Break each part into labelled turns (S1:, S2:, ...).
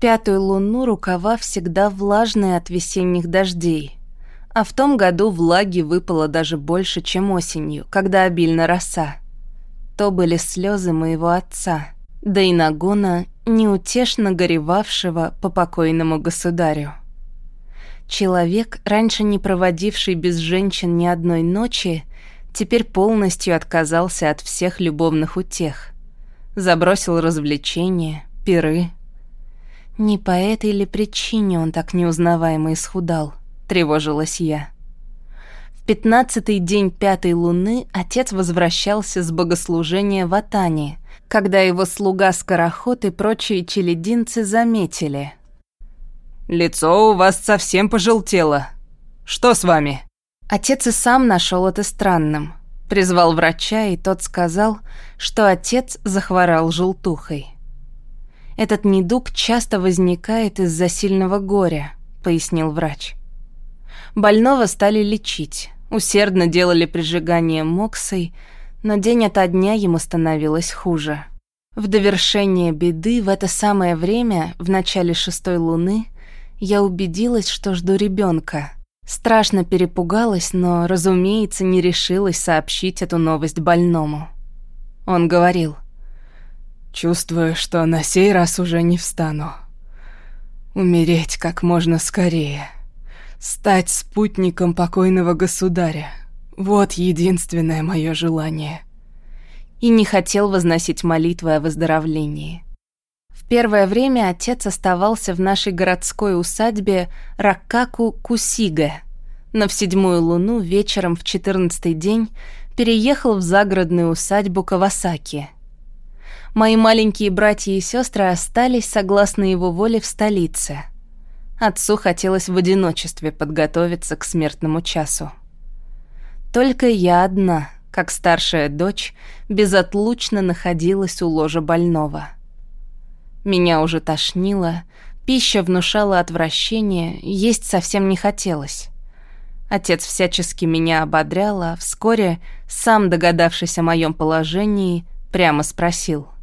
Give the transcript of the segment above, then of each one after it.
S1: пятую луну рукава всегда влажные от весенних дождей. А в том году влаги выпало даже больше, чем осенью, когда обильно роса. То были слезы моего отца, да и Нагона, неутешно горевавшего по покойному государю. Человек, раньше не проводивший без женщин ни одной ночи, теперь полностью отказался от всех любовных утех. Забросил развлечения, пиры, не по этой ли причине он так неузнаваемо исхудал, тревожилась я. В пятнадцатый день пятой луны отец возвращался с богослужения в Атане, когда его слуга-скороход и прочие челединцы заметили.
S2: «Лицо у вас совсем пожелтело. Что с вами?»
S1: Отец и сам нашел это странным. Призвал врача, и тот сказал, что отец захворал желтухой. Этот недуг часто возникает из-за сильного горя, пояснил врач. Больного стали лечить, усердно делали прижигание моксой, но день ото дня ему становилось хуже. В довершение беды в это самое время, в начале шестой луны, я убедилась, что жду ребенка. Страшно перепугалась, но, разумеется, не решилась сообщить эту новость больному. Он говорил —
S2: Чувствую, что на сей раз уже не встану. Умереть как можно скорее. Стать спутником покойного государя. Вот единственное мое желание.
S1: И не хотел возносить молитвы о выздоровлении. В первое время отец оставался в нашей городской усадьбе Ракаку-Кусига, но в седьмую луну вечером в четырнадцатый день переехал в загородную усадьбу Кавасаки – Мои маленькие братья и сестры остались, согласно его воле, в столице. Отцу хотелось в одиночестве подготовиться к смертному часу. Только я одна, как старшая дочь, безотлучно находилась у ложа больного. Меня уже тошнило, пища внушала отвращение, есть совсем не хотелось. Отец всячески меня ободрял, а вскоре, сам догадавшись о моем положении, прямо спросил —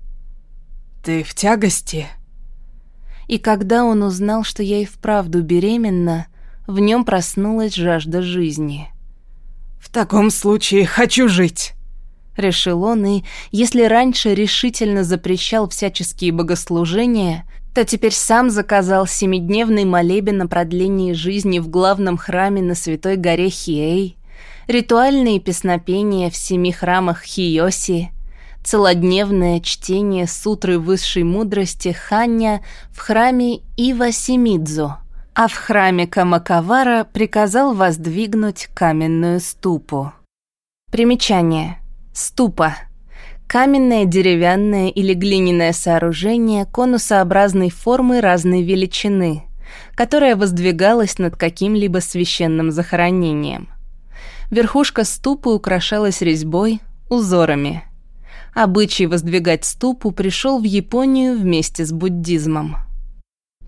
S2: «Ты в тягости?»
S1: И когда он узнал, что я и вправду беременна, в нем проснулась жажда жизни.
S2: «В таком случае хочу жить!»
S1: Решил он, и если раньше решительно запрещал всяческие богослужения, то теперь сам заказал семидневный молебен о продлении жизни в главном храме на Святой горе Хиэй, ритуальные песнопения в семи храмах Хиоси, целодневное чтение сутры высшей мудрости Ханья в храме Ива Симидзу, а в храме Камакавара приказал воздвигнуть каменную ступу. Примечание. Ступа. Каменное, деревянное или глиняное сооружение конусообразной формы разной величины, которое воздвигалось над каким-либо священным захоронением. Верхушка ступы украшалась резьбой, узорами – Обычай воздвигать ступу пришел в Японию вместе с буддизмом.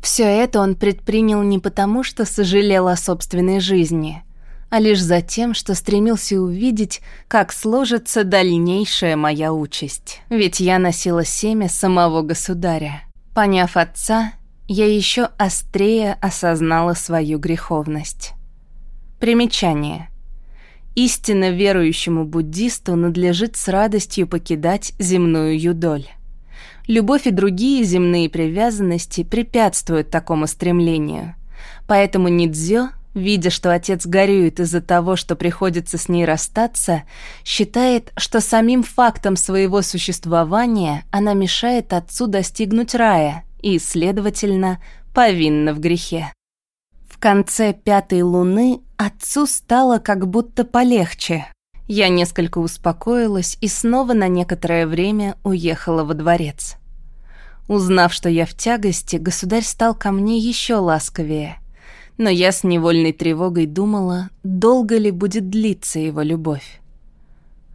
S1: Все это он предпринял не потому, что сожалел о собственной жизни, а лишь за тем, что стремился увидеть, как сложится дальнейшая моя участь. Ведь я носила семя самого государя. Поняв отца, я еще острее осознала свою греховность. Примечание – Истинно верующему буддисту надлежит с радостью покидать земную юдоль. Любовь и другие земные привязанности препятствуют такому стремлению. Поэтому Нидзё, видя, что отец горюет из-за того, что приходится с ней расстаться, считает, что самим фактом своего существования она мешает отцу достигнуть рая и, следовательно, повинна в грехе. В конце пятой луны отцу стало как будто полегче. Я несколько успокоилась и снова на некоторое время уехала во дворец. Узнав, что я в тягости, государь стал ко мне еще ласковее. Но я с невольной тревогой думала, долго ли будет длиться его любовь.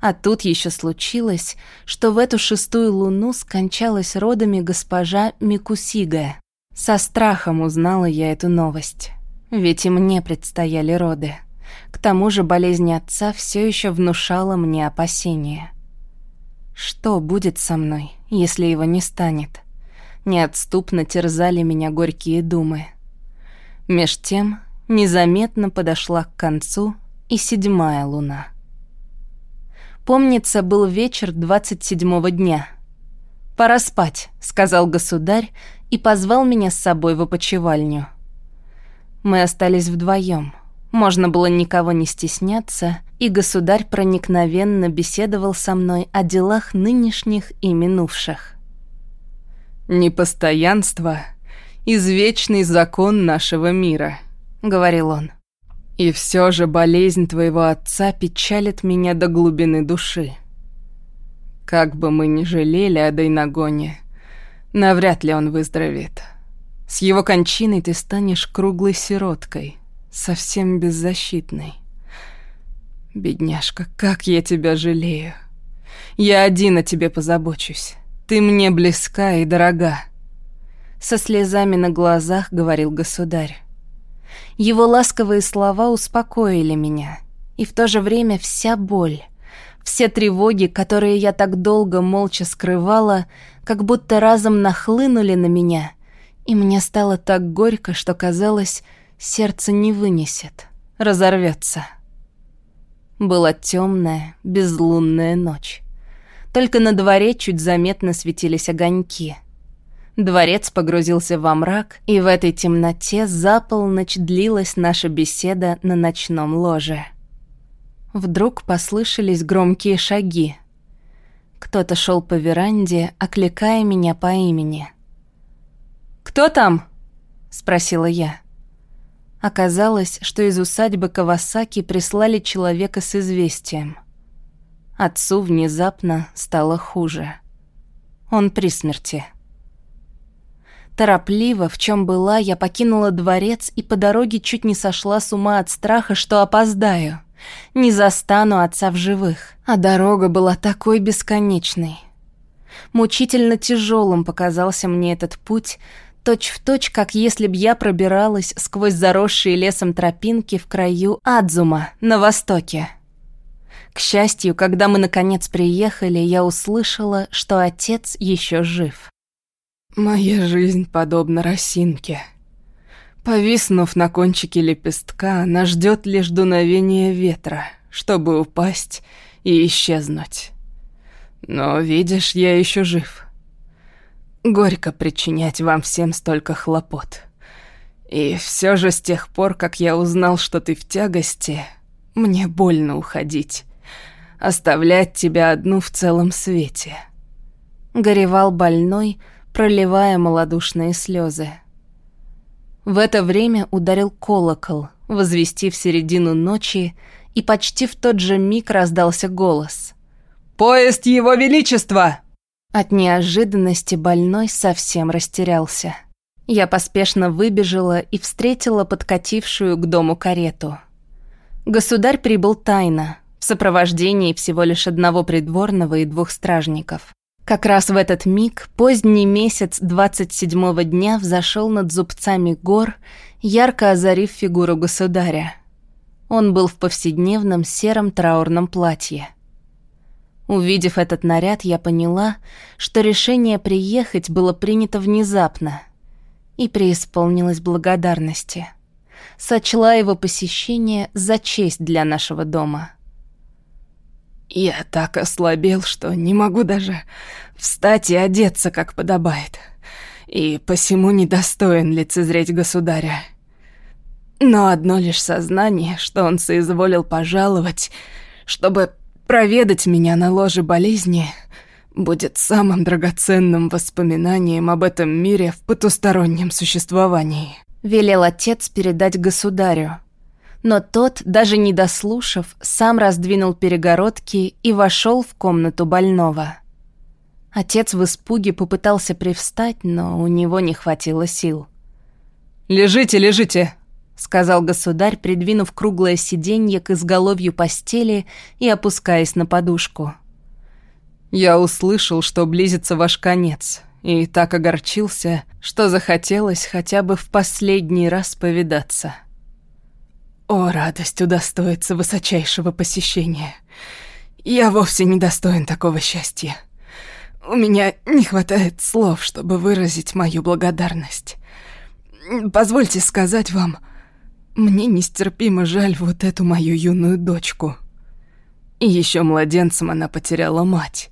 S1: А тут еще случилось, что в эту шестую луну скончалась родами госпожа Микусига. Со страхом узнала я эту новость. Ведь и мне предстояли роды. К тому же болезнь отца все еще внушала мне опасения. Что будет со мной, если его не станет? Неотступно терзали меня горькие думы. Меж тем незаметно подошла к концу и седьмая луна. Помнится, был вечер двадцать седьмого дня. «Пора спать», — сказал государь и позвал меня с собой в опочивальню. Мы остались вдвоем. Можно было никого не стесняться, и государь проникновенно беседовал со мной о делах нынешних и минувших.
S2: «Непостоянство — извечный закон нашего мира», — говорил он. «И все же болезнь твоего отца печалит меня до глубины души. Как бы мы ни жалели о Дайнагоне, навряд ли он выздоровеет. С его кончиной ты станешь круглой сироткой, совсем беззащитной. Бедняжка, как я тебя жалею. Я один о тебе позабочусь. Ты мне близка и дорога.
S1: Со слезами на глазах говорил государь. Его ласковые слова успокоили меня, и в то же время вся боль, все тревоги, которые я так долго молча скрывала, как будто разом нахлынули на меня, и мне стало так горько, что казалось, сердце не вынесет, разорвется. Была темная, безлунная ночь. Только на дворе чуть заметно светились огоньки. Дворец погрузился во мрак, и в этой темноте за полночь длилась наша беседа на ночном ложе. Вдруг послышались громкие шаги. Кто-то шел по веранде, окликая меня по имени. «Кто там?» — спросила я. Оказалось, что из усадьбы Кавасаки прислали человека с известием. Отцу внезапно стало хуже. Он при смерти. Торопливо, в чем была, я покинула дворец и по дороге чуть не сошла с ума от страха, что опоздаю — не застану отца в живых. А дорога была такой бесконечной. Мучительно тяжелым показался мне этот путь, точь в точь, как если б я пробиралась сквозь заросшие лесом тропинки в краю Адзума, на востоке. К счастью, когда мы наконец приехали, я услышала, что отец еще жив.
S2: «Моя жизнь подобна росинке», Повиснув на кончике лепестка, она ждет лишь дуновения ветра, чтобы упасть и исчезнуть. Но, видишь, я еще жив. Горько причинять вам всем столько хлопот. И все же с тех пор, как я узнал, что ты в тягости, мне больно уходить. Оставлять тебя одну в целом свете.
S1: Горевал больной, проливая малодушные слезы. В это время ударил колокол, возвестив середину ночи, и почти в тот же миг раздался голос. «Поезд Его Величества!» От неожиданности больной совсем растерялся. Я поспешно выбежала и встретила подкатившую к дому карету. Государь прибыл тайно, в сопровождении всего лишь одного придворного и двух стражников. Как раз в этот миг поздний месяц двадцать седьмого дня взошел над зубцами гор, ярко озарив фигуру государя. Он был в повседневном сером траурном платье. Увидев этот наряд, я поняла, что решение приехать было принято внезапно и преисполнилась благодарности. Сочла его посещение за честь для нашего дома.
S2: Я так ослабел, что не могу даже встать и одеться, как подобает. И посему недостоин лицезреть государя. Но одно лишь сознание, что он соизволил пожаловать, чтобы проведать меня на ложе болезни, будет самым драгоценным воспоминанием об этом мире в потустороннем существовании.
S1: Велел отец передать государю, но тот, даже не дослушав, сам раздвинул перегородки и вошел в комнату больного. Отец в испуге попытался привстать, но у него не хватило сил.
S2: «Лежите, лежите!»
S1: — сказал государь, придвинув круглое сиденье к изголовью постели и опускаясь на подушку.
S2: «Я услышал, что близится ваш конец, и так огорчился, что захотелось хотя бы в последний раз повидаться». О, радость удостоится высочайшего посещения. Я вовсе не достоин такого счастья. У меня не хватает слов, чтобы выразить мою благодарность. Позвольте сказать вам, мне нестерпимо жаль вот эту мою юную дочку. И еще младенцем она потеряла мать.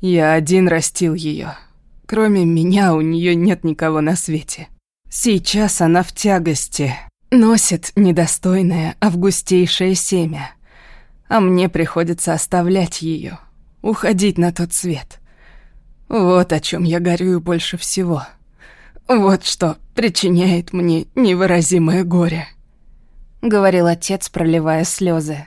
S2: Я один растил ее. Кроме меня у нее нет никого на свете. Сейчас она в тягости, носит недостойное августейшее семя, а мне приходится оставлять ее, уходить на тот свет. Вот о чем я горюю больше всего. Вот что причиняет мне невыразимое горе», — говорил отец, проливая слезы.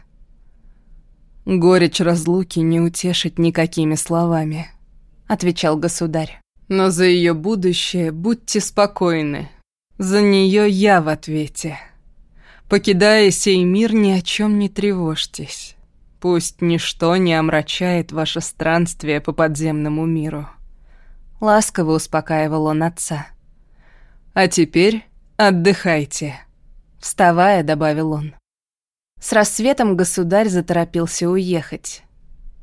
S2: «Горечь разлуки не утешить никакими словами», — отвечал государь. «Но за ее будущее будьте спокойны. За нее я в ответе. Покидая сей мир, ни о чем не тревожьтесь. Пусть ничто не омрачает ваше странствие по подземному миру». Ласково успокаивал он отца. «А теперь отдыхайте», — вставая, добавил он. С рассветом государь заторопился уехать.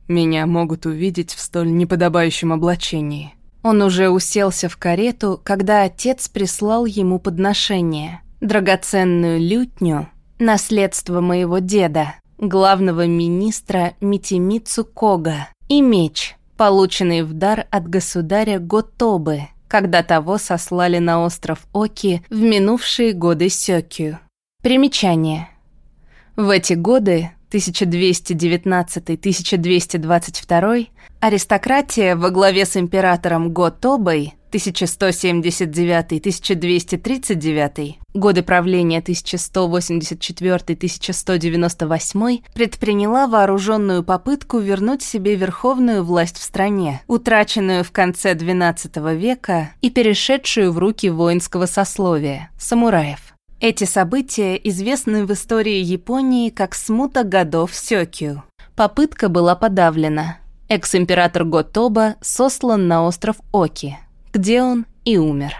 S2: Меня могут увидеть в столь неподобающем облачении. Он уже уселся в карету, когда отец прислал ему подношение. Драгоценную лютню, наследство моего деда, главного министра Митимицу Кога, и меч, полученный в дар от государя Готобы, когда того сослали на остров Оки в минувшие годы Сёкю. Примечание. В эти годы, 1219-1222, аристократия во главе с императором Го Тобой 1179-1239, годы правления 1184-1198, предприняла вооруженную попытку вернуть себе верховную власть в стране, утраченную в конце XII века и перешедшую в руки воинского сословия – самураев. Эти события известны в истории Японии как смута годов Сёкю. Попытка была подавлена. Экс-император Готоба сослан на остров Оки, где он и умер.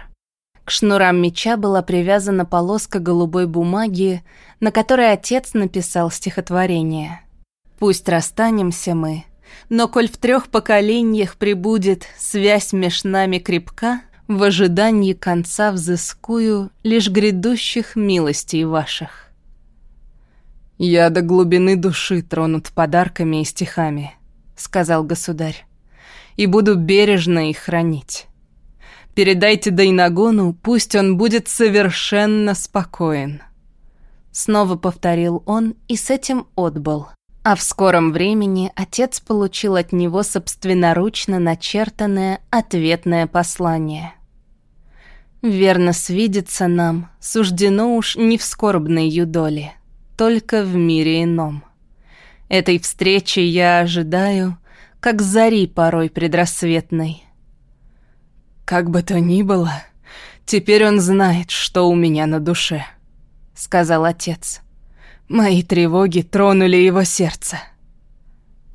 S2: К шнурам меча была привязана полоска голубой бумаги, на которой отец написал стихотворение. «Пусть расстанемся мы, но коль в трех поколениях прибудет связь меж нами крепка, в ожидании конца взыскую лишь грядущих милостей ваших. «Я до глубины души тронут подарками и стихами», — сказал государь, «и буду бережно их хранить. Передайте Дайнагону, пусть он будет совершенно спокоен». Снова повторил он и с этим отбыл. А в скором времени отец получил от него собственноручно начертанное ответное послание. «Верно свидится нам, суждено уж не в скорбной юдоле, только в мире ином. Этой встречи я ожидаю, как зари порой предрассветной». «Как бы то ни было, теперь он знает, что у меня на душе», — сказал отец. Мои тревоги тронули его сердце.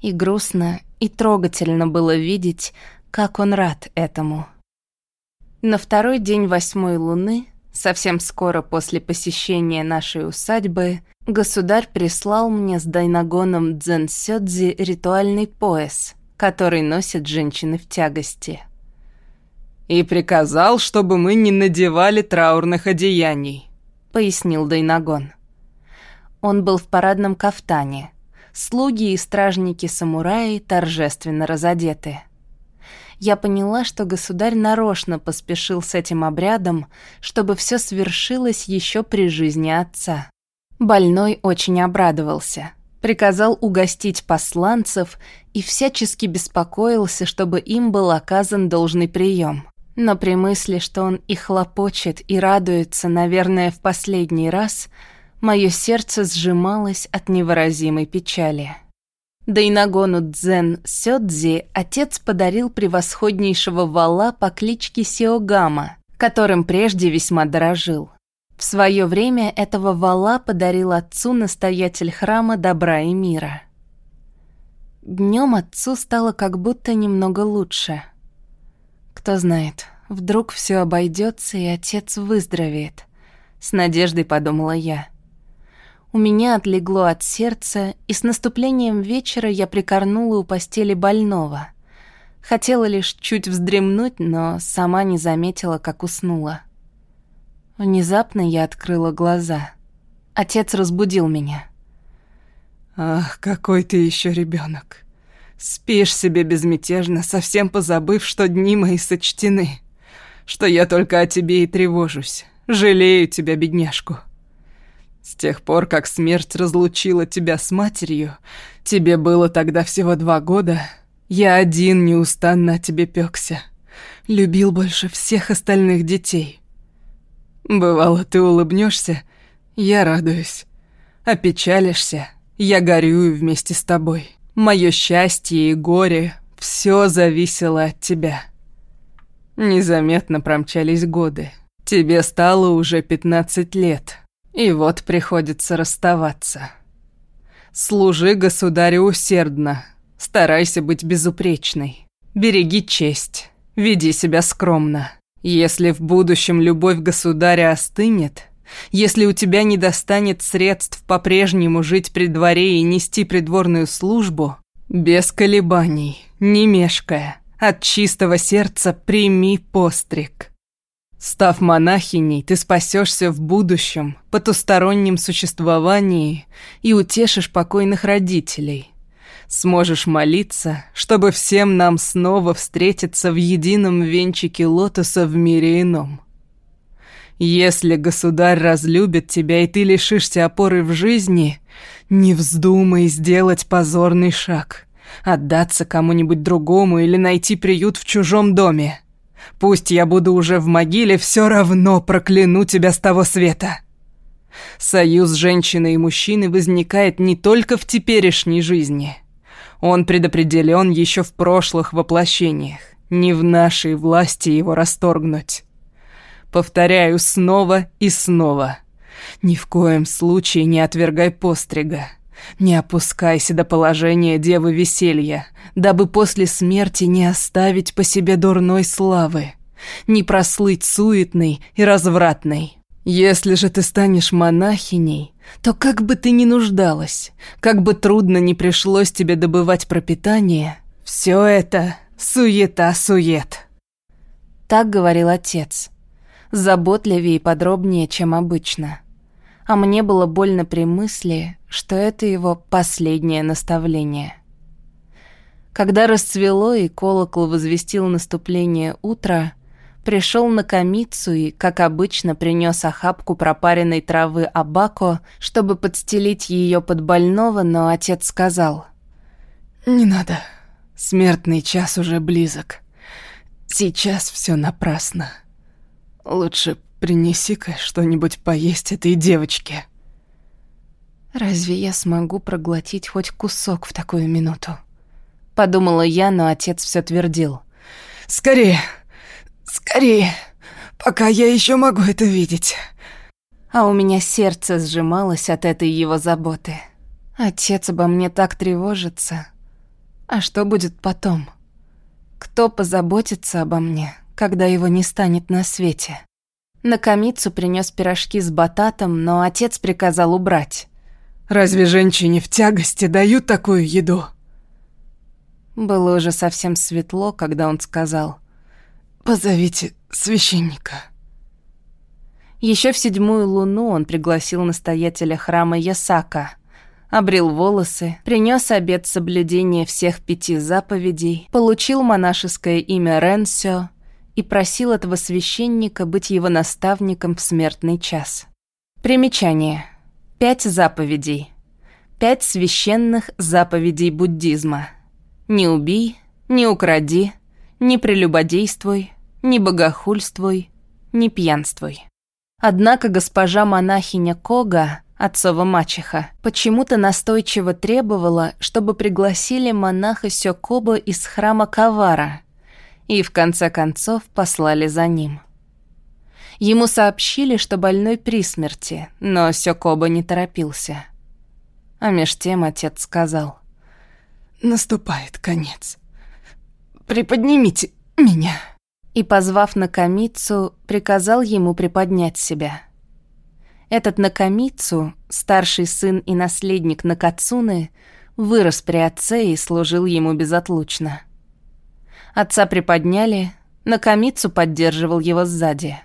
S2: И грустно, и трогательно было видеть, как он рад этому. На второй день восьмой луны, совсем скоро после посещения нашей усадьбы, государь прислал мне с дайнагоном Дзен ритуальный пояс, который носят женщины в тягости. «И приказал, чтобы мы не надевали траурных одеяний», — пояснил Дайнагон. Он был в парадном кафтане. Слуги и стражники-самураи торжественно разодеты. Я поняла, что государь нарочно поспешил с этим обрядом, чтобы все свершилось еще при жизни отца. Больной очень обрадовался, приказал угостить посланцев и всячески беспокоился, чтобы им был оказан должный прием. Но при мысли, что он и хлопочет, и радуется, наверное, в последний раз – Мое сердце сжималось от невыразимой печали. Да и нагону Дзен Сёдзи отец подарил превосходнейшего вала по кличке Сиогама, которым прежде весьма дорожил. В свое время этого вала подарил отцу настоятель храма добра и мира. Днем отцу стало как будто немного лучше. Кто знает, вдруг все обойдется и отец выздоровеет. С надеждой подумала я. У меня отлегло от сердца, и с наступлением вечера я прикорнула у постели больного.
S1: Хотела лишь чуть вздремнуть, но сама не заметила, как уснула. Внезапно я открыла глаза. Отец разбудил меня.
S2: «Ах, какой ты еще ребенок! Спишь себе безмятежно, совсем позабыв, что дни мои сочтены, что я только о тебе и тревожусь, жалею тебя, бедняжку. С тех пор, как смерть разлучила тебя с матерью, тебе было тогда всего два года, я один неустанно о тебе пёкся, любил больше всех остальных детей. Бывало, ты улыбнешься, я радуюсь, опечалишься, я горюю вместе с тобой. Мое счастье и горе — все зависело от тебя. Незаметно промчались годы. Тебе стало уже пятнадцать лет, и вот приходится расставаться. Служи государю усердно, старайся быть безупречной. Береги честь, веди себя скромно. Если в будущем любовь государя остынет, если у тебя не достанет средств по-прежнему жить при дворе и нести придворную службу, без колебаний, не мешкая, от чистого сердца прими постриг. Став монахиней, ты спасешься в будущем, потустороннем существовании и утешишь покойных родителей. Сможешь молиться, чтобы всем нам снова встретиться в едином венчике лотоса в мире ином. Если государь разлюбит тебя, и ты лишишься опоры в жизни, не вздумай сделать позорный шаг, отдаться кому-нибудь другому или найти приют в чужом доме. Пусть я буду уже в могиле, все равно прокляну тебя с того света. Союз женщины и мужчины возникает не только в теперешней жизни. Он предопределен еще в прошлых воплощениях. Не в нашей власти его расторгнуть. Повторяю снова и снова. Ни в коем случае не отвергай пострига. Не опускайся до положения девы веселья, дабы после смерти не оставить по себе дурной славы, не прослыть суетной и развратной. Если же ты станешь монахиней, то как бы ты ни нуждалась, как бы трудно ни пришлось тебе добывать пропитание, все это суета-сует.
S1: Так говорил отец заботливее и подробнее, чем обычно. А мне было больно при мысли, что это его последнее наставление. Когда расцвело и колокол возвестил наступление утра, пришел на комицу и, как обычно, принес охапку пропаренной травы абако, чтобы подстелить ее под больного, но отец сказал.
S2: «Не надо. Смертный час уже близок. Сейчас все напрасно». Лучше принеси-ка что-нибудь поесть этой девочке.
S1: Разве я смогу проглотить хоть кусок в такую минуту? Подумала я, но отец все твердил.
S2: Скорее, скорее, пока я еще могу это видеть.
S1: А у меня сердце сжималось от этой его заботы. Отец обо мне так тревожится. А что будет потом? Кто позаботится обо мне? Когда его не станет на свете. На комицу принес пирожки с бататом, но отец приказал убрать.
S2: «Разве женщине в тягости дают такую еду?»
S1: Было уже совсем светло, когда он сказал
S2: «Позовите священника».
S1: Еще в седьмую луну он пригласил настоятеля храма Ясака, обрел волосы, принес обет соблюдения всех пяти заповедей, получил монашеское имя Ренсё и просил этого священника быть его наставником в смертный час. Примечание. Пять заповедей. Пять священных заповедей буддизма. Не убий, не укради, не прелюбодействуй, не богохульствуй, не пьянствуй. Однако госпожа монахиня Кога, отцова мачеха, почему-то настойчиво требовала, чтобы пригласили монаха Сёкоба из храма Кавара – и в конце концов послали за ним. Ему сообщили, что больной при смерти, но Сёкоба не торопился. А меж тем отец сказал.
S2: «Наступает конец. Приподнимите меня».
S1: И, позвав Накамицу, приказал ему приподнять себя. Этот Накамицу, старший сын и наследник Накацуны, вырос при отце и служил ему безотлучно. Отца приподняли, Накамицу поддерживал его сзади.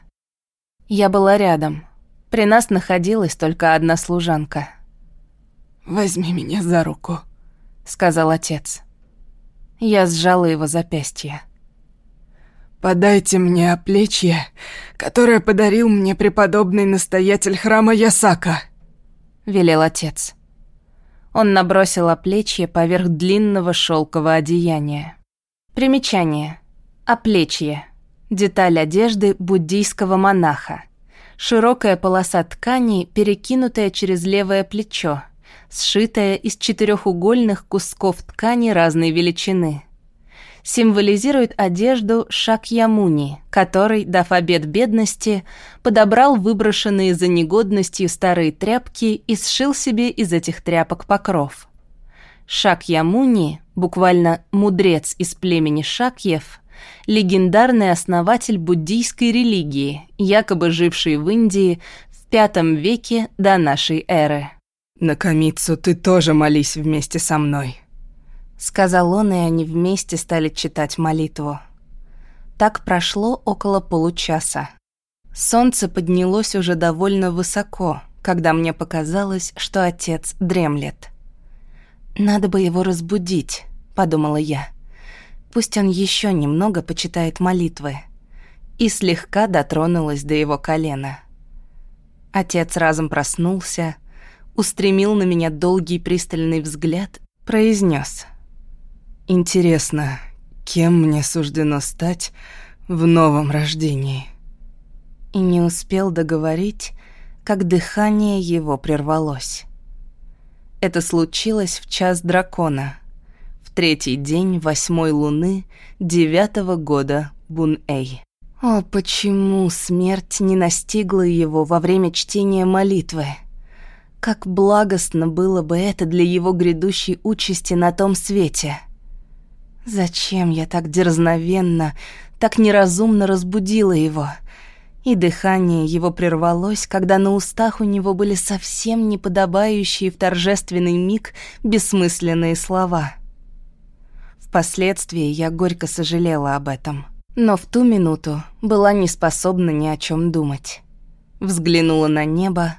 S1: Я была рядом. При нас находилась только одна служанка.
S2: «Возьми меня за руку», —
S1: сказал отец. Я сжала его запястье.
S2: «Подайте мне оплечье, которое подарил мне преподобный настоятель храма Ясака», —
S1: велел отец. Он набросил оплечье поверх длинного шелкового одеяния. Примечание. Оплечье. Деталь одежды буддийского монаха. Широкая полоса ткани, перекинутая через левое плечо, сшитая из четырехугольных кусков ткани разной величины. Символизирует одежду Шакьямуни, который, дав обед бедности, подобрал выброшенные за негодностью старые тряпки и сшил себе из этих тряпок покров. Шакьямуни, буквально «мудрец из племени Шакьев», легендарный основатель буддийской религии, якобы живший в Индии в V веке до нашей эры.
S2: «На Камицу ты тоже молись вместе со мной», —
S1: сказал он, и они вместе стали читать молитву. Так прошло около получаса. Солнце поднялось уже довольно высоко, когда мне показалось, что отец дремлет. «Надо бы его разбудить», — подумала я. Пусть он еще немного почитает молитвы. И слегка дотронулась до его колена. Отец разом проснулся, устремил на меня долгий пристальный взгляд, произнес:
S2: «Интересно, кем мне суждено стать в новом рождении?»
S1: И не успел договорить, как дыхание его прервалось. Это случилось в час дракона — третий день восьмой луны девятого года Бун-Эй. О, почему смерть не настигла его во время чтения молитвы? Как благостно было бы это для его грядущей участи на том свете. Зачем я так дерзновенно, так неразумно разбудила его? И дыхание его прервалось, когда на устах у него были совсем неподобающие в торжественный миг бессмысленные слова — Впоследствии я горько сожалела об этом. Но в ту минуту была не способна ни о чем думать. Взглянула на небо.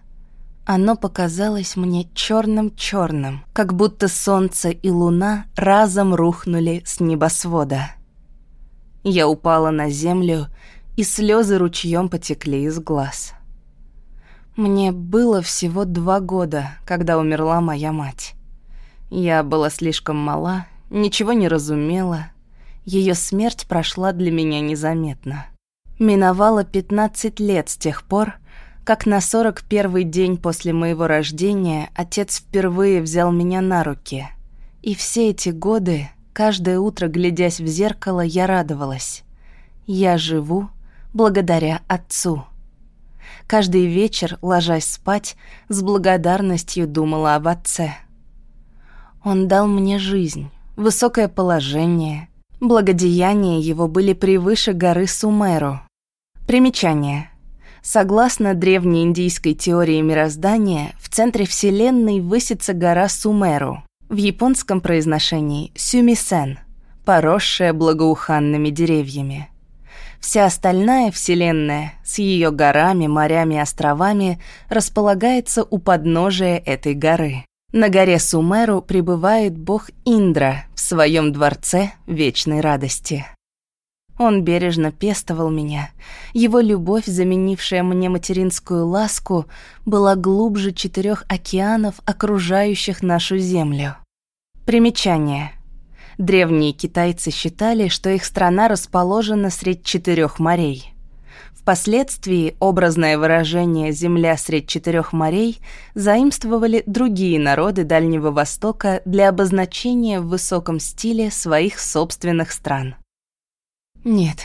S1: Оно показалось мне черным черным как будто солнце и луна разом рухнули с небосвода. Я упала на землю, и слезы ручьем потекли из глаз. Мне было всего два года, когда умерла моя мать. Я была слишком мала ничего не разумела. Ее смерть прошла для меня незаметно. Миновало 15 лет с тех пор, как на 41-й день после моего рождения отец впервые взял меня на руки. И все эти годы, каждое утро, глядясь в зеркало, я радовалась. Я живу благодаря отцу. Каждый вечер, ложась спать, с благодарностью думала об отце. Он дал мне жизнь, высокое положение. Благодеяния его были превыше горы Сумеру. Примечание. Согласно древней индийской теории мироздания, в центре Вселенной высится гора Сумеру. В японском произношении Сюмисен, поросшая благоуханными деревьями. Вся остальная Вселенная с ее горами, морями островами располагается у подножия этой горы. На горе Сумеру пребывает бог Индра в своем дворце вечной радости. Он бережно пестовал меня. Его любовь, заменившая мне материнскую ласку, была глубже четырех океанов, окружающих нашу землю. Примечание. Древние китайцы считали, что их страна расположена средь четырех морей. Впоследствии образное выражение «земля средь четырех морей» заимствовали другие народы Дальнего Востока для обозначения в высоком стиле своих собственных стран. Нет,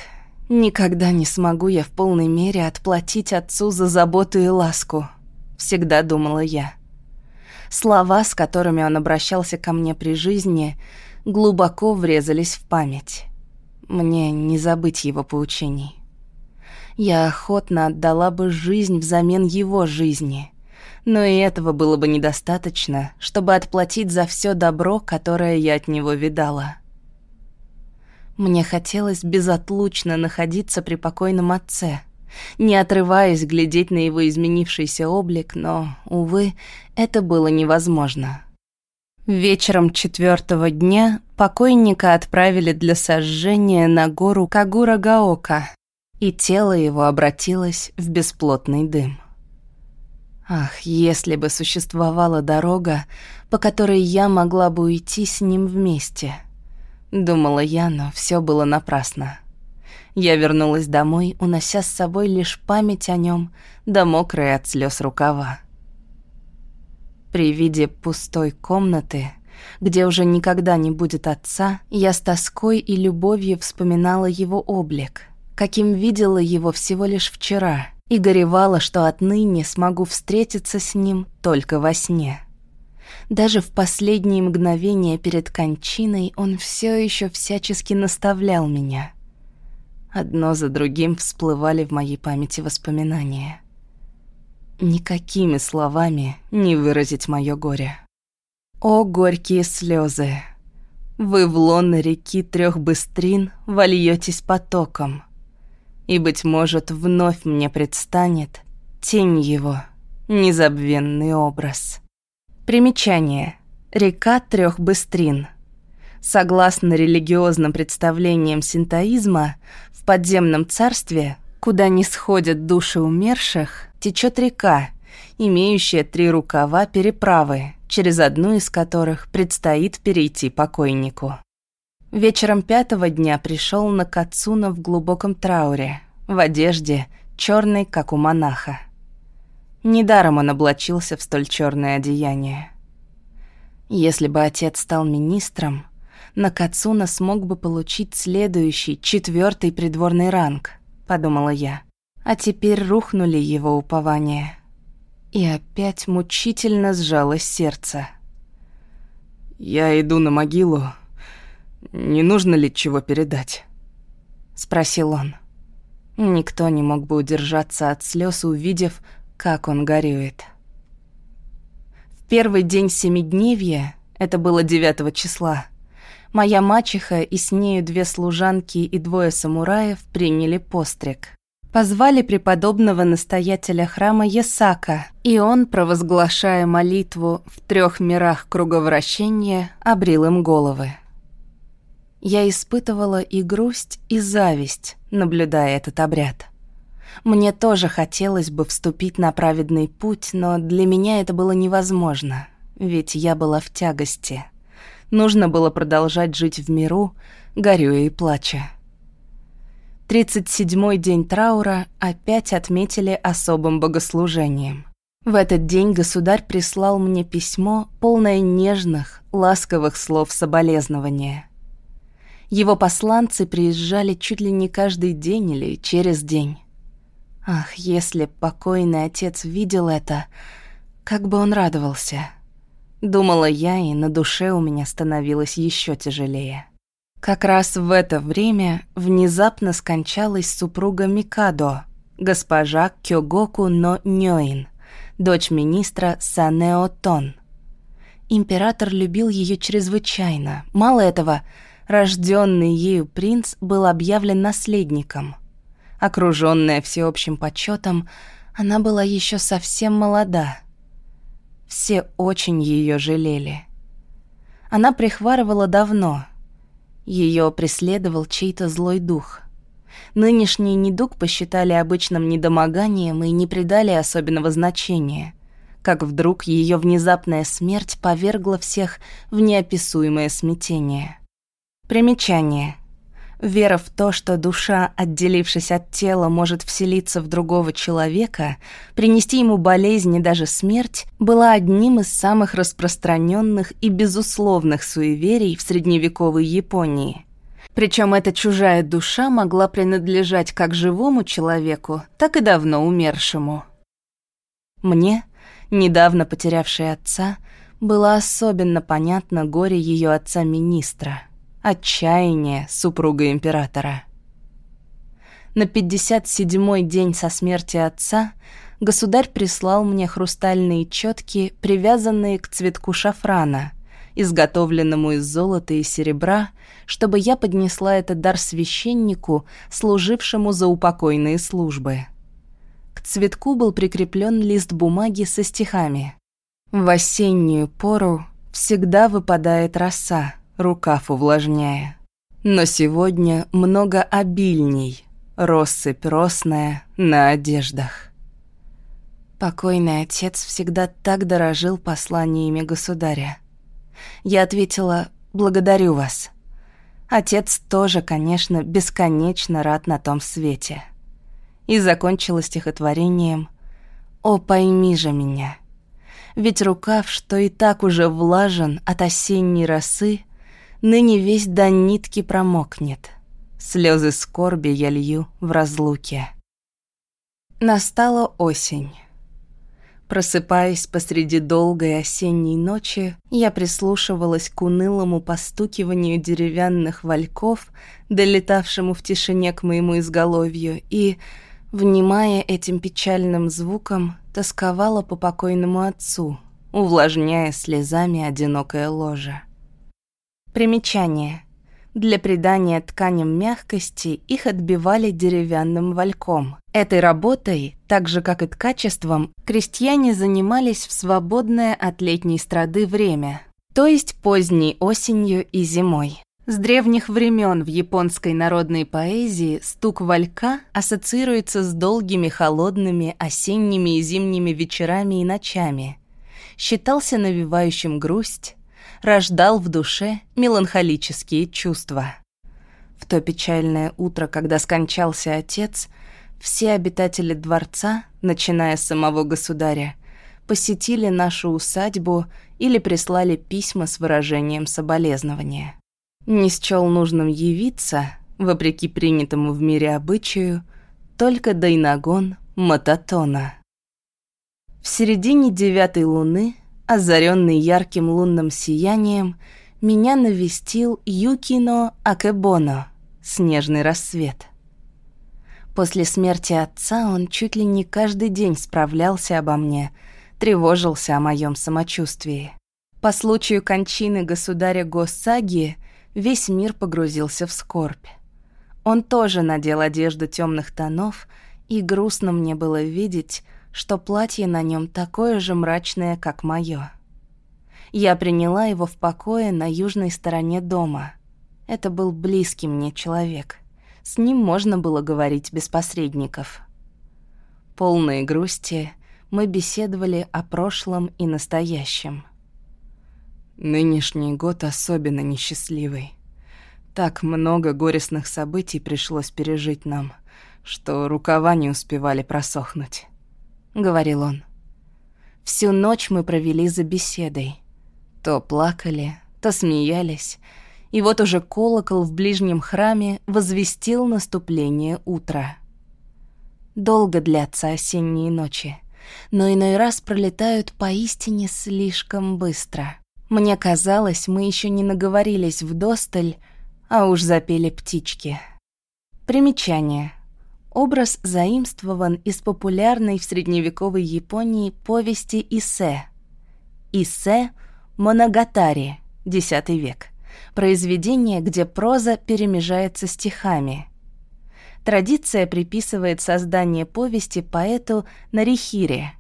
S1: никогда не смогу я в полной мере отплатить отцу за заботу и ласку, всегда думала я. Слова, с которыми он обращался ко мне при жизни, глубоко врезались в память. Мне не забыть его поучений. Я охотно отдала бы жизнь взамен его жизни. Но и этого было бы недостаточно, чтобы отплатить за все добро, которое я от него видала. Мне хотелось безотлучно находиться при покойном отце, не отрываясь глядеть на его изменившийся облик, но, увы, это было невозможно. Вечером четвертого дня покойника отправили для сожжения на гору Кагура-Гаока, и тело его обратилось в бесплотный дым. Ах, если бы существовала дорога, по которой я могла бы уйти с ним вместе. Думала я, но все было напрасно. Я вернулась домой, унося с собой лишь память о нем, да мокрые от слез рукава. При виде пустой комнаты, где уже никогда не будет отца, я с тоской и любовью вспоминала его облик — каким видела его всего лишь вчера, и горевала, что отныне смогу встретиться с ним только во сне. Даже в последние мгновения перед кончиной он все еще всячески наставлял меня. Одно за другим всплывали в моей памяти воспоминания. Никакими словами не выразить мое горе. О, горькие слезы! Вы в лон реки трех быстрин вольетесь потоком — и, быть может, вновь мне предстанет тень его, незабвенный образ. Примечание. Река трех быстрин. Согласно религиозным представлениям синтоизма, в подземном царстве, куда не сходят души умерших, течет река, имеющая три рукава переправы, через одну из которых предстоит перейти покойнику. Вечером пятого дня пришел на Кацуна в глубоком трауре, в одежде, черной, как у монаха. Недаром он облачился в столь черное одеяние. Если бы отец стал министром, Накацуна смог бы получить следующий, четвертый придворный ранг, подумала я. А теперь рухнули его упования. И опять мучительно сжалось сердце.
S2: «Я иду на могилу, «Не нужно ли чего передать?»
S1: — спросил он. Никто не мог бы удержаться от слез, увидев, как он горюет. В первый день Семидневья, это было девятого числа, моя мачеха и с нею две служанки и двое самураев приняли постриг. Позвали преподобного настоятеля храма Ясака, и он, провозглашая молитву в трех мирах круговращения, обрил им головы. Я испытывала и грусть, и зависть, наблюдая этот обряд. Мне тоже хотелось бы вступить на праведный путь, но для меня это было невозможно, ведь я была в тягости. Нужно было продолжать жить в миру, горюя и плача. Тридцать седьмой день траура опять отметили особым богослужением. В этот день государь прислал мне письмо, полное нежных, ласковых слов соболезнования. Его посланцы приезжали чуть ли не каждый день или через день. Ах, если покойный отец видел это, как бы он радовался. Думала я, и на душе у меня становилось еще тяжелее. Как раз в это время внезапно скончалась супруга Микадо, госпожа Кёгоку но Нёин, дочь министра Санео Тон. Император любил ее чрезвычайно. Мало этого — рожденный ею принц был объявлен наследником. Окруженная всеобщим почетом, она была еще совсем молода. Все очень ее жалели. Она прихварывала давно. Ее преследовал чей-то злой дух. Нынешний недуг посчитали обычным недомоганием и не придали особенного значения — как вдруг ее внезапная смерть повергла всех в неописуемое смятение. Примечание. Вера в то, что душа, отделившись от тела, может вселиться в другого человека, принести ему болезнь и даже смерть, была одним из самых распространенных и безусловных суеверий в средневековой Японии. Причем эта чужая душа могла принадлежать как живому человеку, так и давно умершему. Мне, недавно потерявшей отца, было особенно понятно горе ее отца-министра — отчаяние супруга императора. На 57-й день со смерти отца государь прислал мне хрустальные четки, привязанные к цветку шафрана, изготовленному из золота и серебра, чтобы я поднесла этот дар священнику, служившему за упокойные службы. К цветку был прикреплен лист бумаги со стихами. «В осеннюю пору всегда выпадает роса, рукав увлажняя. Но сегодня много обильней, россыпь росная на одеждах». Покойный отец всегда так дорожил посланиями государя. Я ответила «Благодарю вас». Отец тоже, конечно, бесконечно рад на том свете. И закончила стихотворением «О, пойми же меня». Ведь рукав, что и так уже влажен от осенней росы, Ныне весь до нитки промокнет. Слезы скорби я лью в разлуке. Настала осень. Просыпаясь посреди долгой осенней ночи, я прислушивалась к унылому постукиванию деревянных вальков, долетавшему в тишине к моему изголовью, и, внимая этим печальным звуком, тосковала по покойному отцу, увлажняя слезами одинокое ложе. Примечание. Для придания тканям мягкости их отбивали деревянным вальком. Этой работой, так же как и ткачеством, крестьяне занимались в свободное от летней страды время, то есть поздней осенью и зимой. С древних времен в японской народной поэзии стук валька ассоциируется с долгими холодными осенними и зимними вечерами и ночами. Считался навевающим грусть, рождал в душе меланхолические чувства. В то печальное утро, когда скончался отец, все обитатели дворца, начиная с самого государя, посетили нашу усадьбу или прислали письма с выражением соболезнования. Не счел нужным явиться, вопреки принятому в мире обычаю, только Дайнагон Мататона. В середине девятой луны озаренный ярким лунным сиянием, меня навестил Юкино Акебоно, снежный рассвет. После смерти отца он чуть ли не каждый день справлялся обо мне, тревожился о моем самочувствии. По случаю кончины государя Госаги весь мир погрузился в скорбь. Он тоже надел одежду темных тонов, и грустно мне было видеть, что платье на нем такое же мрачное, как мое. Я приняла его в покое на южной стороне дома. Это был близкий мне человек. С ним можно было говорить без посредников. Полные грусти, мы беседовали о прошлом и настоящем.
S2: Нынешний год особенно несчастливый. Так много горестных событий пришлось пережить нам, что рукава не успевали просохнуть.
S1: — говорил он. Всю ночь мы провели за беседой. То плакали, то смеялись, и вот уже колокол в ближнем храме возвестил наступление утра. Долго длятся осенние ночи, но иной раз пролетают поистине слишком быстро. Мне казалось, мы еще не наговорились в досталь, а уж запели птички. Примечание — Образ заимствован из популярной в средневековой Японии повести Исе. Исе Моногатари, X век. Произведение, где проза перемежается стихами. Традиция приписывает создание повести поэту Нарихире.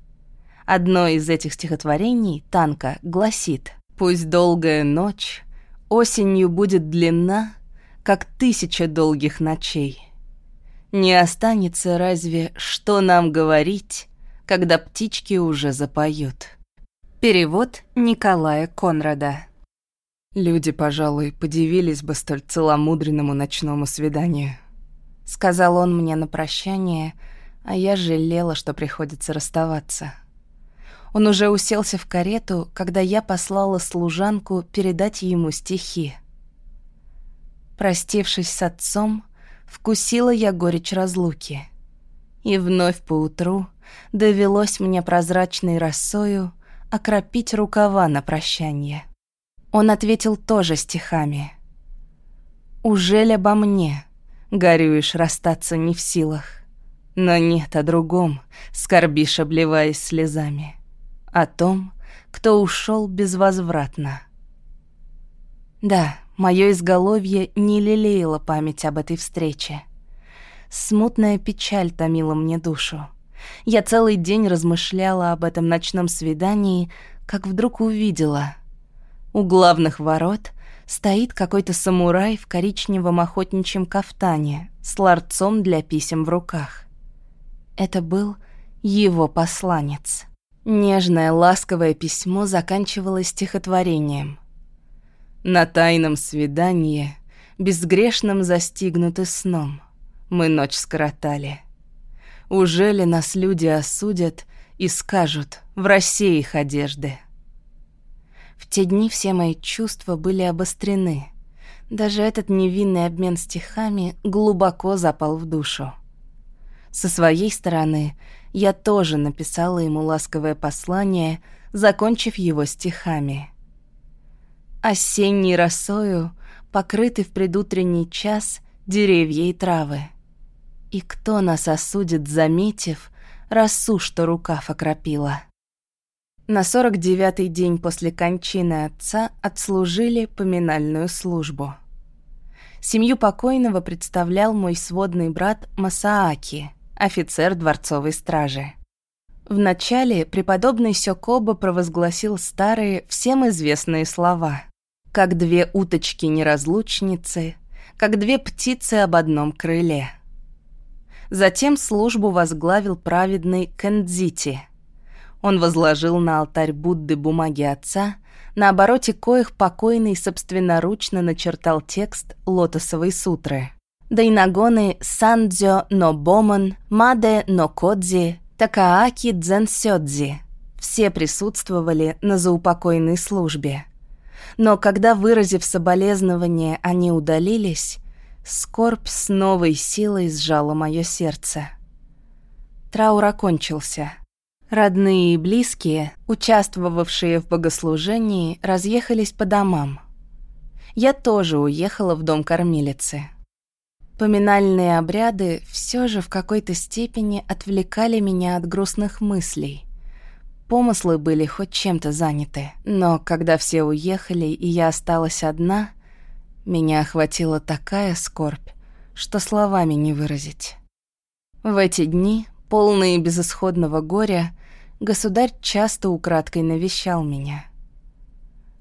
S1: Одно из этих стихотворений, Танка, гласит «Пусть долгая ночь осенью будет длинна, как тысяча долгих ночей». Не останется разве, что нам говорить, когда птички уже запоют. Перевод Николая Конрада.
S2: Люди, пожалуй, подивились бы столь целомудренному ночному свиданию.
S1: Сказал он мне на прощание, а я жалела, что приходится расставаться. Он уже уселся в карету, когда я послала служанку передать ему стихи. Простившись с отцом, вкусила я горечь разлуки. И вновь поутру довелось мне прозрачной росою окропить рукава на прощание. Он ответил тоже стихами. «Ужель обо мне горюешь расстаться не в силах? Но нет о другом, скорбишь, обливаясь слезами. О том, кто ушел безвозвратно. Да, мое изголовье не лелеяло память об этой встрече. Смутная печаль томила мне душу. Я целый день размышляла об этом ночном свидании, как вдруг увидела. У главных ворот стоит какой-то самурай в коричневом охотничьем кафтане с ларцом для писем в руках. Это был его посланец. Нежное, ласковое письмо заканчивалось стихотворением. «На тайном свидании, безгрешным застигнуты сном, мы ночь скоротали. Уже ли нас люди осудят и скажут в России их одежды?» В те дни все мои чувства были обострены. Даже этот невинный обмен стихами глубоко запал в душу. Со своей стороны, я тоже написала ему ласковое послание, закончив его стихами. Осенней росою покрыты в предутренний час деревья и травы. И кто нас осудит, заметив, росу, что рукав окропила. На сорок девятый день после кончины отца отслужили поминальную службу. Семью покойного представлял мой сводный брат Масааки — офицер дворцовой стражи. Вначале преподобный Сёкоба провозгласил старые, всем известные слова. «Как две уточки-неразлучницы, как две птицы об одном крыле». Затем службу возглавил праведный Кэндзити. Он возложил на алтарь Будды бумаги отца, на обороте коих покойный собственноручно начертал текст Лотосовой сутры. Дайнагоны Сандзё но Боман, Маде но Кодзи, Такааки Дзенсёдзи. Все присутствовали на заупокойной службе. Но когда, выразив соболезнование, они удалились, скорбь с новой силой сжала мое сердце. Траур окончился. Родные и близкие, участвовавшие в богослужении, разъехались по домам. Я тоже уехала в дом кормилицы. Поминальные обряды все же в какой-то степени отвлекали меня от грустных мыслей. Помыслы были хоть чем-то заняты, но когда все уехали и я осталась одна, меня охватила такая скорбь, что словами не выразить. В эти дни, полные безысходного горя, государь часто украдкой навещал меня.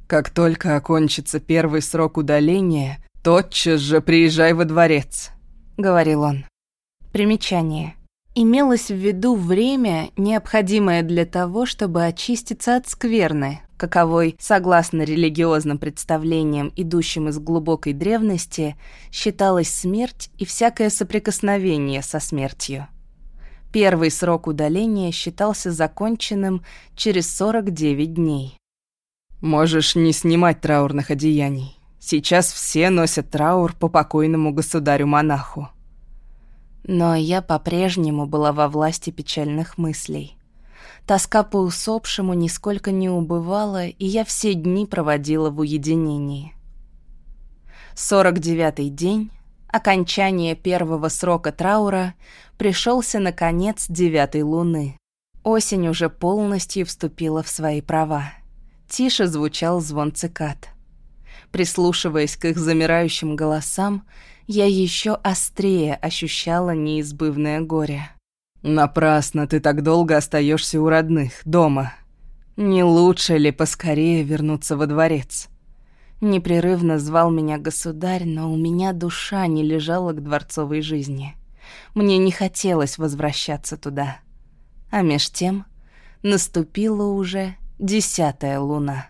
S2: «Как только окончится первый срок удаления, «Тотчас же приезжай во дворец», — говорил он.
S1: Примечание. Имелось в виду время, необходимое для того, чтобы очиститься от скверны, каковой, согласно религиозным представлениям, идущим из глубокой древности, считалась смерть и всякое соприкосновение со смертью. Первый срок удаления считался законченным через 49 дней.
S2: «Можешь не снимать траурных одеяний. Сейчас все носят траур по покойному государю-монаху.
S1: Но я по-прежнему была во власти печальных мыслей. Тоска по усопшему нисколько не убывала, и я все дни проводила в уединении. Сорок девятый день, окончание первого срока траура, пришелся на конец девятой луны. Осень уже полностью вступила в свои права. Тише звучал звон цикад. Прислушиваясь к их замирающим голосам, я еще острее ощущала неизбывное горе.
S2: «Напрасно ты так долго остаешься у родных, дома. Не лучше ли поскорее вернуться во дворец?»
S1: Непрерывно звал меня государь, но у меня душа не лежала к дворцовой жизни. Мне не хотелось возвращаться туда. А меж тем наступила уже десятая луна.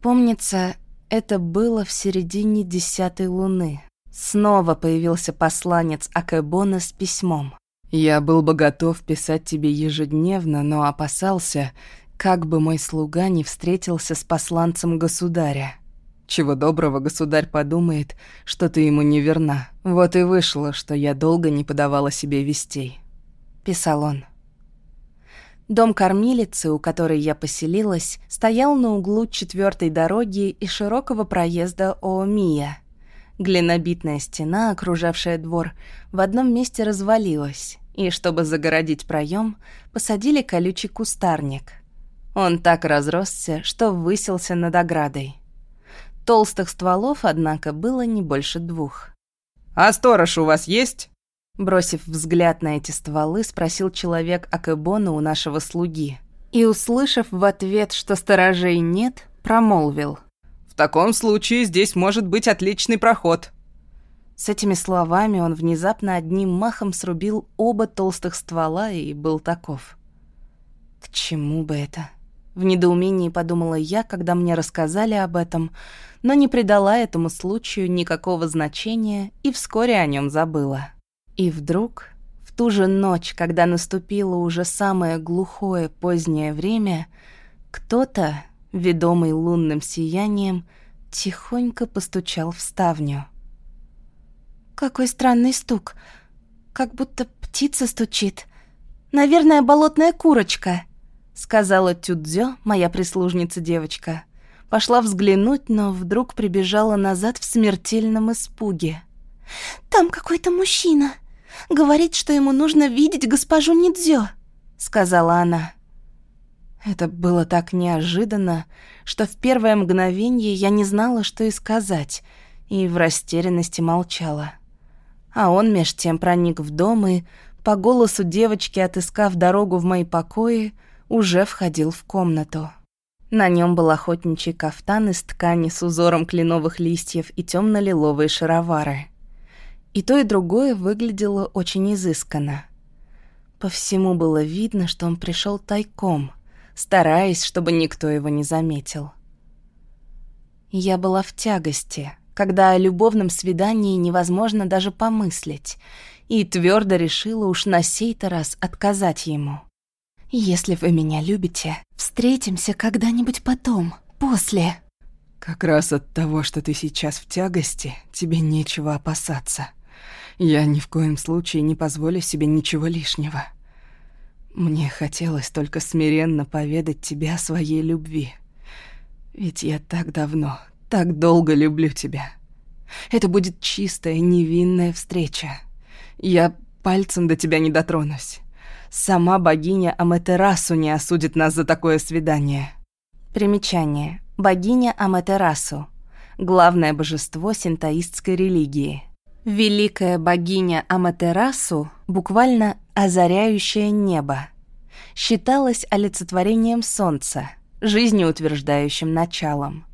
S1: Помнится, это было в середине десятой луны. Снова появился посланец Акэбона с письмом.
S2: «Я был бы готов писать тебе ежедневно, но опасался, как бы мой слуга не встретился с посланцем государя. Чего доброго государь подумает, что ты ему не верна. Вот и вышло, что я долго не подавала себе вестей», —
S1: писал он. Дом кормилицы, у которой я поселилась, стоял на углу четвертой дороги и широкого проезда Оомия. Глинобитная стена, окружавшая двор, в одном месте развалилась, и, чтобы загородить проем, посадили колючий кустарник. Он так разросся, что высился над оградой. Толстых стволов, однако, было не больше двух.
S2: «А сторож у вас есть?»
S1: Бросив взгляд на эти стволы, спросил человек Акебона у нашего слуги. И, услышав в ответ, что сторожей нет, промолвил.
S2: «В таком случае здесь может быть отличный проход».
S1: С этими словами он внезапно одним махом срубил оба толстых ствола и был таков. К чему бы это? В недоумении подумала я, когда мне рассказали об этом, но не придала этому случаю никакого значения и вскоре о нем забыла. И вдруг, в ту же ночь, когда наступило уже самое глухое позднее время, кто-то, ведомый лунным сиянием, тихонько постучал в ставню. «Какой странный стук! Как будто птица стучит. Наверное, болотная курочка», — сказала Тюдзё, моя прислужница-девочка. Пошла взглянуть, но вдруг прибежала назад в смертельном испуге. «Там какой-то мужчина. Говорит, что ему нужно видеть госпожу Нидзё», — сказала она. Это было так неожиданно, что в первое мгновение я не знала, что и сказать, и в растерянности молчала. А он меж тем проник в дом и, по голосу девочки, отыскав дорогу в мои покои, уже входил в комнату. На нем был охотничий кафтан из ткани с узором кленовых листьев и темно-лиловые шаровары. И то, и другое выглядело очень изысканно. По всему было видно, что он пришел тайком, стараясь, чтобы никто его не заметил. Я была в тягости, когда о любовном свидании невозможно даже помыслить, и твердо решила уж на сей-то раз отказать ему. «Если вы меня любите, встретимся когда-нибудь потом, после».
S2: «Как раз от того, что ты сейчас в тягости, тебе нечего опасаться. Я ни в коем случае не позволю себе ничего лишнего. Мне хотелось только смиренно поведать тебе о своей любви. Ведь я так давно, так долго люблю тебя. Это будет чистая, невинная встреча. Я пальцем до тебя не дотронусь. Сама богиня Аметерасу не осудит нас за такое свидание.
S1: Примечание. Богиня Аметерасу. Главное божество синтоистской религии. Великая богиня Аматерасу, буквально «озаряющее небо», считалась олицетворением солнца, жизнеутверждающим началом.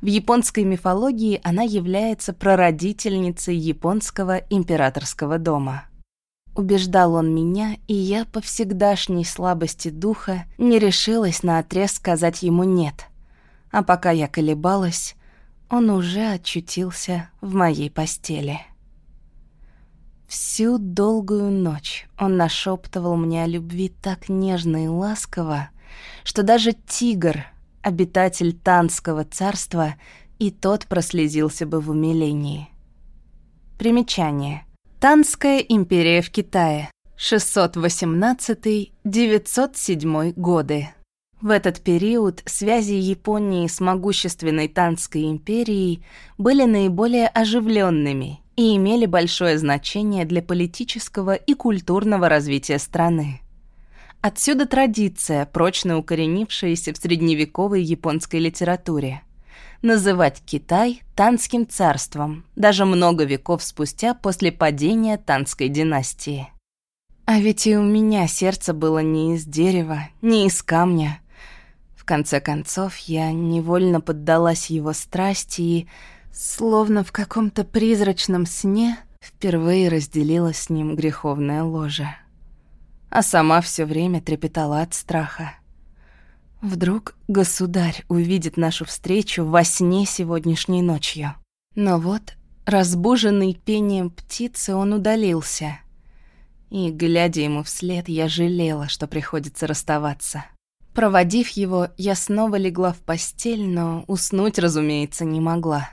S1: В японской мифологии она является прародительницей японского императорского дома. Убеждал он меня, и я по всегдашней слабости духа не решилась на отрез сказать ему «нет». А пока я колебалась, он уже очутился в моей постели. Всю долгую ночь он нашептывал мне о любви так нежно и ласково, что даже тигр, обитатель Танского царства, и тот прослезился бы в умилении. Примечание. Танская империя в Китае. 618-907 годы. В этот период связи Японии с могущественной Танской империей были наиболее оживленными и имели большое значение для политического и культурного развития страны. Отсюда традиция, прочно укоренившаяся в средневековой японской литературе – называть Китай Танским царством, даже много веков спустя после падения Танской династии. А ведь и у меня сердце было не из дерева, не из камня. В конце концов, я невольно поддалась его страсти и, словно в каком-то призрачном сне, впервые разделила с ним греховное ложе. А сама все время трепетала от страха. Вдруг государь увидит нашу встречу во сне сегодняшней ночью. Но вот, разбуженный пением птицы, он удалился. И, глядя ему вслед, я жалела, что приходится расставаться. Проводив его, я снова легла в постель, но уснуть, разумеется, не могла.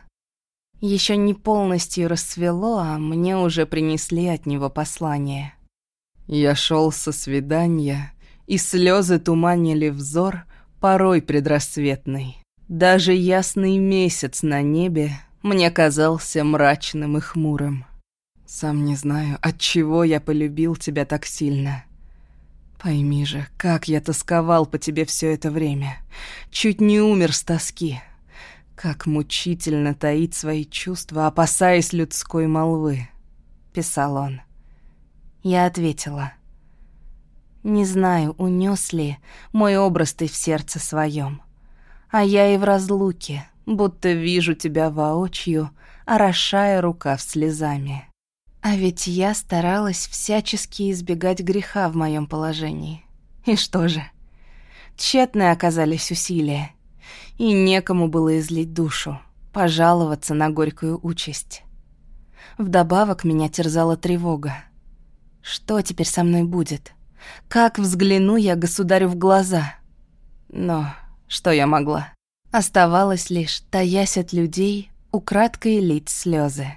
S1: Еще не полностью расцвело, а мне уже принесли от него послание.
S2: Я шел со свидания, и слезы туманили взор, порой предрассветный. Даже ясный месяц на небе мне казался мрачным и хмурым. Сам не знаю, от чего я полюбил тебя так сильно. Пойми же, как я тосковал по тебе все это время. Чуть не умер с тоски. Как мучительно таить свои чувства, опасаясь людской молвы, писал он.
S1: Я ответила. Не знаю, унес ли мой образ ты в сердце своем, а я и в разлуке, будто вижу тебя воочию, орошая рукав слезами. А ведь я старалась всячески избегать греха в моем положении. И что же? Тщетны оказались усилия, и некому было излить душу, пожаловаться на горькую участь. Вдобавок меня терзала тревога. Что теперь со мной будет? Как взгляну я государю в глаза? Но что я могла? Оставалось лишь, таясь от людей, украдкой лить слезы.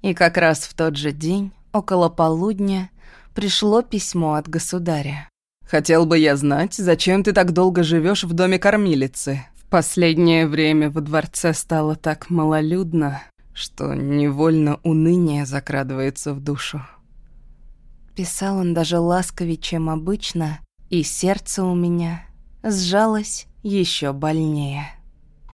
S1: И как раз в тот же день, около полудня, пришло письмо от государя.
S2: «Хотел бы я знать, зачем ты так долго живешь в доме кормилицы? В последнее время во дворце стало так малолюдно, что невольно уныние закрадывается в душу».
S1: Писал он даже ласковее, чем обычно, и сердце у меня сжалось еще больнее.